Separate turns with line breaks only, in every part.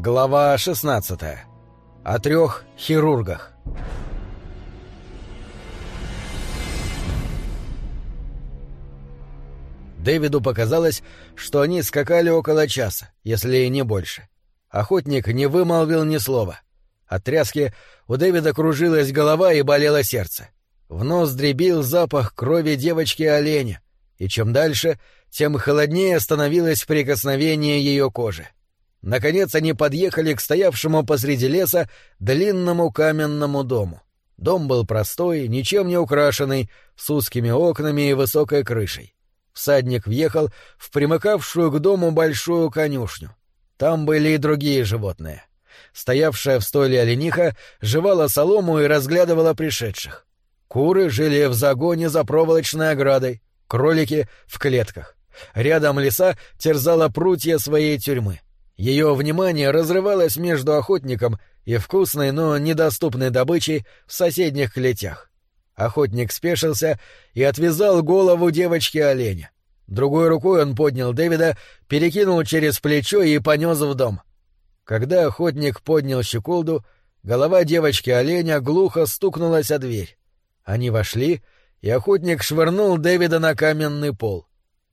Глава 16. О трех хирургах. Дэвиду показалось, что они скакали около часа, если не больше. Охотник не вымолвил ни слова. От тряски у Дэвида кружилась голова и болело сердце. В нос дребил запах крови девочки-оленя, и чем дальше, тем холоднее становилось прикосновение ее кожи. Наконец они подъехали к стоявшему посреди леса длинному каменному дому. Дом был простой, ничем не украшенный, с узкими окнами и высокой крышей. Всадник въехал в примыкавшую к дому большую конюшню. Там были и другие животные. Стоявшая в стойле олениха жевала солому и разглядывала пришедших. Куры жили в загоне за проволочной оградой, кролики — в клетках. Рядом лиса терзала прутья своей тюрьмы. Ее внимание разрывалось между охотником и вкусной, но недоступной добычей в соседних клетях. Охотник спешился и отвязал голову девочки-оленя. Другой рукой он поднял Дэвида, перекинул через плечо и понес в дом. Когда охотник поднял щеколду, голова девочки-оленя глухо стукнулась о дверь. Они вошли, и охотник швырнул Дэвида на каменный пол.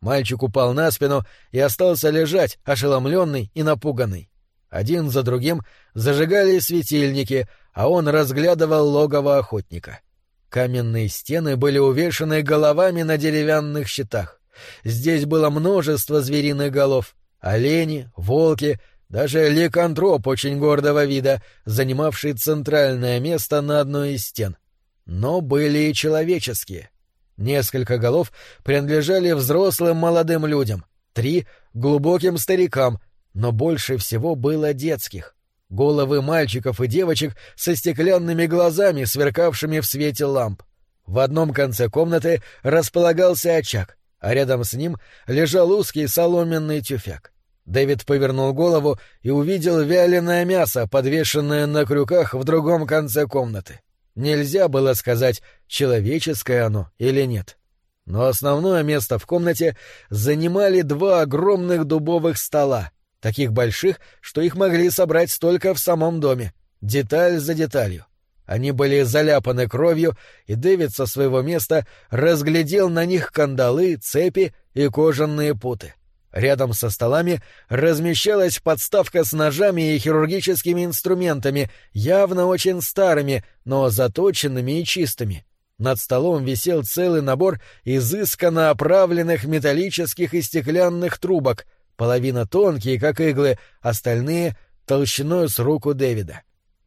Мальчик упал на спину и остался лежать, ошеломленный и напуганный. Один за другим зажигали светильники, а он разглядывал логово охотника. Каменные стены были увешаны головами на деревянных щитах. Здесь было множество звериных голов — олени, волки, даже ликантроп очень гордого вида, занимавший центральное место на одной из стен. Но были и человеческие — Несколько голов принадлежали взрослым молодым людям, три — глубоким старикам, но больше всего было детских. Головы мальчиков и девочек со стеклянными глазами, сверкавшими в свете ламп. В одном конце комнаты располагался очаг, а рядом с ним лежал узкий соломенный тюфяк. Дэвид повернул голову и увидел вяленое мясо, подвешенное на крюках в другом конце комнаты. Нельзя было сказать, человеческое оно или нет. Но основное место в комнате занимали два огромных дубовых стола, таких больших, что их могли собрать столько в самом доме, деталь за деталью. Они были заляпаны кровью, и Дэвид со своего места разглядел на них кандалы, цепи и кожаные путы. Рядом со столами размещалась подставка с ножами и хирургическими инструментами, явно очень старыми, но заточенными и чистыми. Над столом висел целый набор изысканно оправленных металлических и стеклянных трубок, половина тонкие, как иглы, остальные — толщиной с руку Дэвида.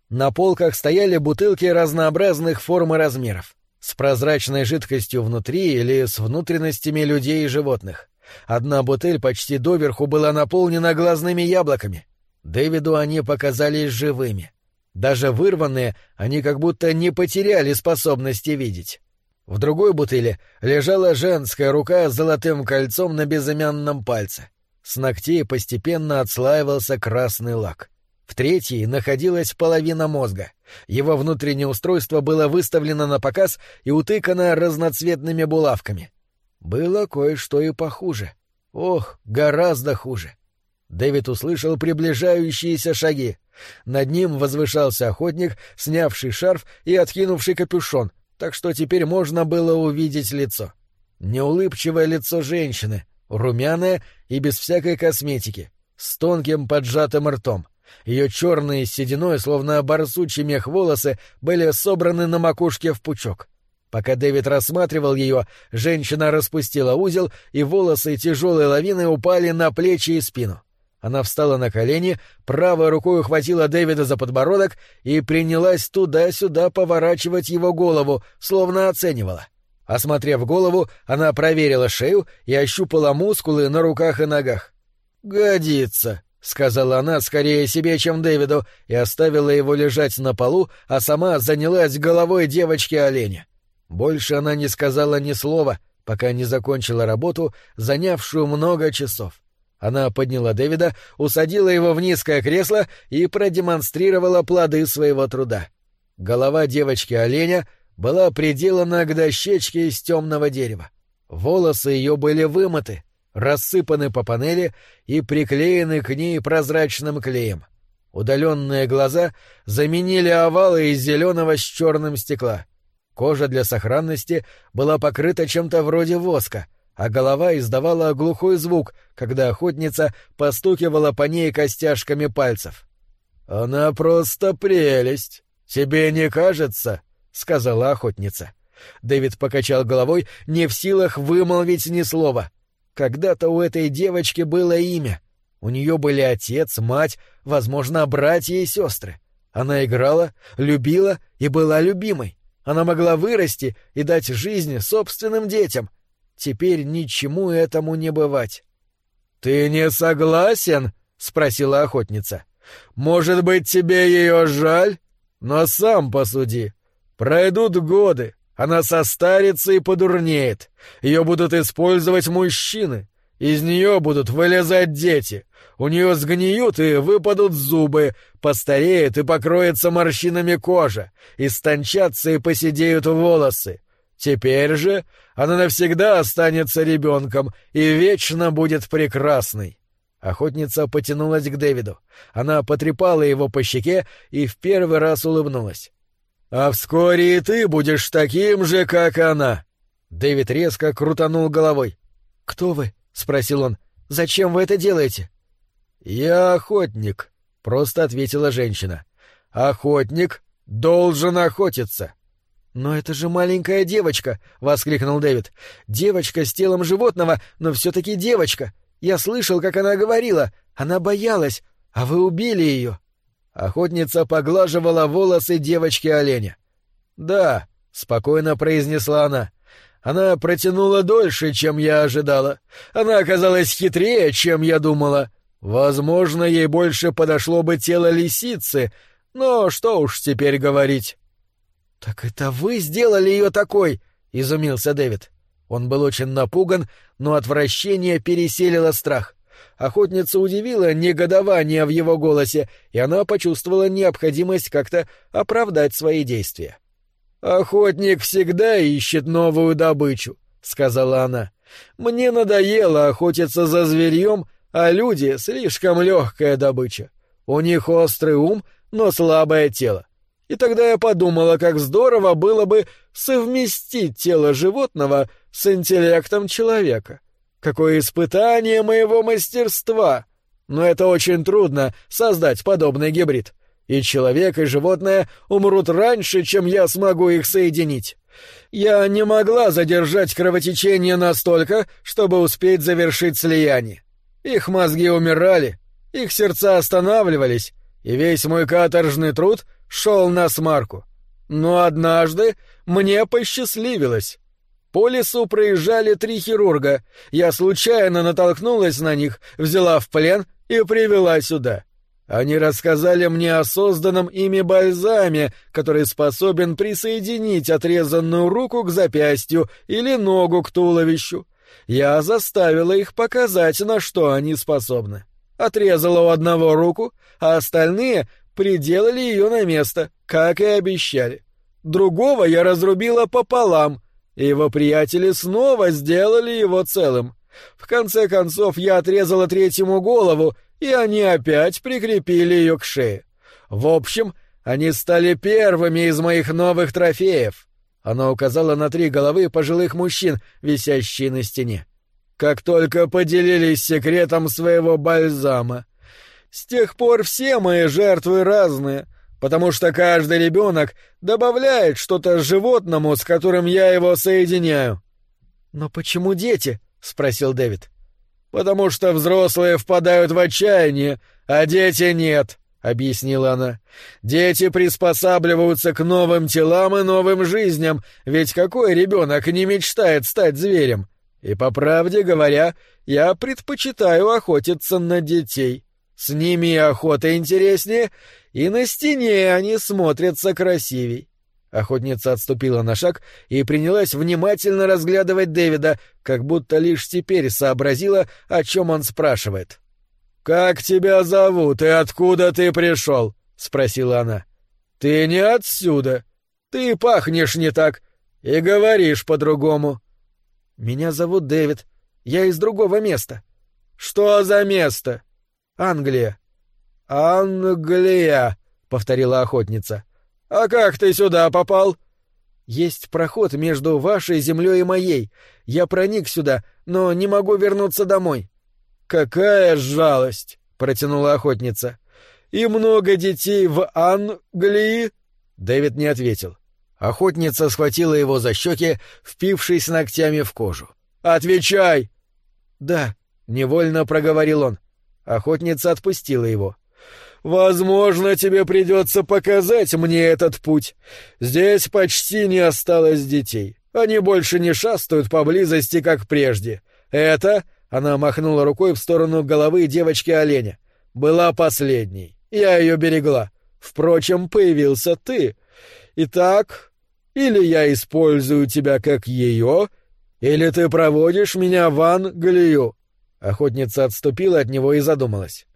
На полках стояли бутылки разнообразных форм и размеров, с прозрачной жидкостью внутри или с внутренностями людей и животных. Одна бутыль почти доверху была наполнена глазными яблоками. Дэвиду они показались живыми. Даже вырванные, они как будто не потеряли способности видеть. В другой бутыле лежала женская рука с золотым кольцом на безымянном пальце. С ногтей постепенно отслаивался красный лак. В третьей находилась половина мозга. Его внутреннее устройство было выставлено на показ и утыкано разноцветными булавками. Было кое-что и похуже. Ох, гораздо хуже. Дэвид услышал приближающиеся шаги. Над ним возвышался охотник, снявший шарф и откинувший капюшон, так что теперь можно было увидеть лицо. Неулыбчивое лицо женщины, румяное и без всякой косметики, с тонким поджатым ртом. Ее черные с сединой, словно барсучий мех волосы, были собраны на макушке в пучок. Пока Дэвид рассматривал ее, женщина распустила узел, и волосы тяжелой лавины упали на плечи и спину. Она встала на колени, правой рукой ухватила Дэвида за подбородок и принялась туда-сюда поворачивать его голову, словно оценивала. Осмотрев голову, она проверила шею и ощупала мускулы на руках и ногах. «Годится», — сказала она скорее себе, чем Дэвиду, и оставила его лежать на полу, а сама занялась головой девочки-оленя. Больше она не сказала ни слова, пока не закончила работу, занявшую много часов. Она подняла Дэвида, усадила его в низкое кресло и продемонстрировала плоды своего труда. Голова девочки-оленя была приделана к дощечке из темного дерева. Волосы ее были вымыты, рассыпаны по панели и приклеены к ней прозрачным клеем. Удаленные глаза заменили овалы из зеленого с черным стекла. Кожа для сохранности была покрыта чем-то вроде воска, а голова издавала глухой звук, когда охотница постукивала по ней костяшками пальцев. «Она просто прелесть. Тебе не кажется?» — сказала охотница. Дэвид покачал головой, не в силах вымолвить ни слова. Когда-то у этой девочки было имя. У нее были отец, мать, возможно, братья и сестры. Она играла, любила и была любимой. Она могла вырасти и дать жизнь собственным детям. Теперь ничему этому не бывать. «Ты не согласен?» — спросила охотница. «Может быть, тебе ее жаль? Но сам посуди. Пройдут годы, она состарится и подурнеет. Ее будут использовать мужчины. Из нее будут вылезать дети. У нее сгниют и выпадут зубы, постареет и покроется морщинами кожа, истончатся и посидеют волосы. Теперь же она навсегда останется ребенком и вечно будет прекрасной. Охотница потянулась к Дэвиду. Она потрепала его по щеке и в первый раз улыбнулась. «А вскоре и ты будешь таким же, как она!» Дэвид резко крутанул головой. «Кто вы?» — спросил он. «Зачем вы это делаете?» «Я охотник», — просто ответила женщина. «Охотник должен охотиться». «Но это же маленькая девочка!» — воскликнул Дэвид. «Девочка с телом животного, но все-таки девочка. Я слышал, как она говорила. Она боялась, а вы убили ее». Охотница поглаживала волосы девочки-оленя. «Да», — спокойно произнесла она, — «она протянула дольше, чем я ожидала. Она оказалась хитрее, чем я думала. Возможно, ей больше подошло бы тело лисицы, но что уж теперь говорить». «Так это вы сделали ее такой?» — изумился Дэвид. Он был очень напуган, но отвращение переселило страх. Охотница удивила негодование в его голосе, и она почувствовала необходимость как-то оправдать свои действия. «Охотник всегда ищет новую добычу», — сказала она. «Мне надоело охотиться за зверьем, а люди — слишком легкая добыча. У них острый ум, но слабое тело. И тогда я подумала, как здорово было бы совместить тело животного с интеллектом человека. Какое испытание моего мастерства! Но это очень трудно — создать подобный гибрид. И человек, и животное умрут раньше, чем я смогу их соединить. Я не могла задержать кровотечение настолько, чтобы успеть завершить слияние. Их мозги умирали, их сердца останавливались, и весь мой каторжный труд шел на смарку. Но однажды мне посчастливилось. По лесу проезжали три хирурга. Я случайно натолкнулась на них, взяла в плен и привела сюда. Они рассказали мне о созданном ими бальзаме, который способен присоединить отрезанную руку к запястью или ногу к туловищу. Я заставила их показать, на что они способны. Отрезала у одного руку, а остальные приделали ее на место, как и обещали. Другого я разрубила пополам, и его приятели снова сделали его целым. В конце концов я отрезала третьему голову, и они опять прикрепили ее к шее. В общем, они стали первыми из моих новых трофеев. Она указала на три головы пожилых мужчин, висящие на стене. Как только поделились секретом своего бальзама. С тех пор все мои жертвы разные, потому что каждый ребенок добавляет что-то животному, с которым я его соединяю. Но почему дети? спросил Дэвид. Потому что взрослые впадают в отчаяние, а дети нет, объяснила она. Дети приспосабливаются к новым телам и новым жизням, ведь какой ребенок не мечтает стать зверем? И по правде говоря, я предпочитаю охотиться на детей. С ними охота интереснее, и на стене они смотрятся красивей. Охотница отступила на шаг и принялась внимательно разглядывать Дэвида, как будто лишь теперь сообразила, о чем он спрашивает. «Как тебя зовут и откуда ты пришел?» — спросила она. «Ты не отсюда. Ты пахнешь не так и говоришь по-другому». «Меня зовут Дэвид. Я из другого места». «Что за место?» «Англия». Англия, повторила охотница. А как ты сюда попал? Есть проход между вашей землей и моей. Я проник сюда, но не могу вернуться домой. Какая жалость, протянула охотница. И много детей в Англии? Дэвид не ответил. Охотница схватила его за щеки, впившись ногтями в кожу. «Отвечай!» «Да», — невольно проговорил он. Охотница отпустила его. «Возможно, тебе придется показать мне этот путь. Здесь почти не осталось детей. Они больше не шастают поблизости, как прежде. Это...» — она махнула рукой в сторону головы девочки-оленя. «Была последней. Я ее берегла. Впрочем, появился ты. Итак, или я использую тебя как ее, или ты проводишь меня в Англию. Охотница отступила от него и задумалась.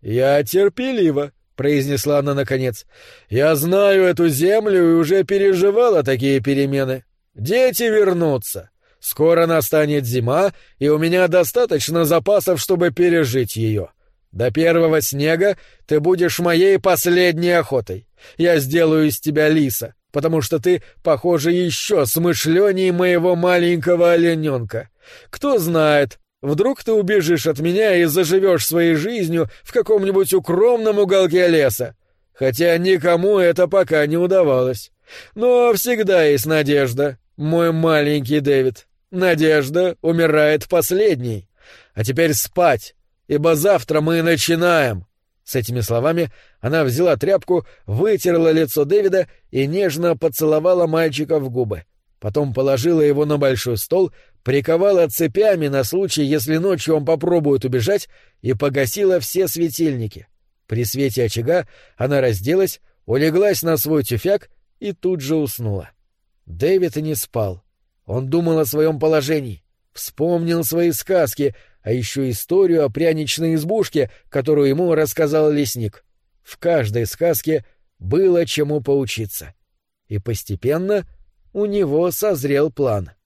Я терпелива, произнесла она наконец. Я знаю эту землю и уже переживала такие перемены. Дети вернутся. Скоро настанет зима, и у меня достаточно запасов, чтобы пережить ее. До первого снега ты будешь моей последней охотой. Я сделаю из тебя лиса, потому что ты, похоже, еще смышленней моего маленького олененка. Кто знает, вдруг ты убежишь от меня и заживешь своей жизнью в каком-нибудь укромном уголке леса. Хотя никому это пока не удавалось. Но всегда есть надежда, мой маленький Дэвид. Надежда умирает последней. А теперь спать, ибо завтра мы начинаем. С этими словами она взяла тряпку, вытерла лицо Дэвида и нежно поцеловала мальчика в губы. Потом положила его на большой стол, приковала цепями на случай, если ночью он попробует убежать, и погасила все светильники. При свете очага она разделась, улеглась на свой тюфяк и тут же уснула. Дэвид не спал. Он думал о своем положении, вспомнил свои сказки — а еще историю о пряничной избушке, которую ему рассказал лесник. В каждой сказке было чему поучиться. И постепенно у него созрел план —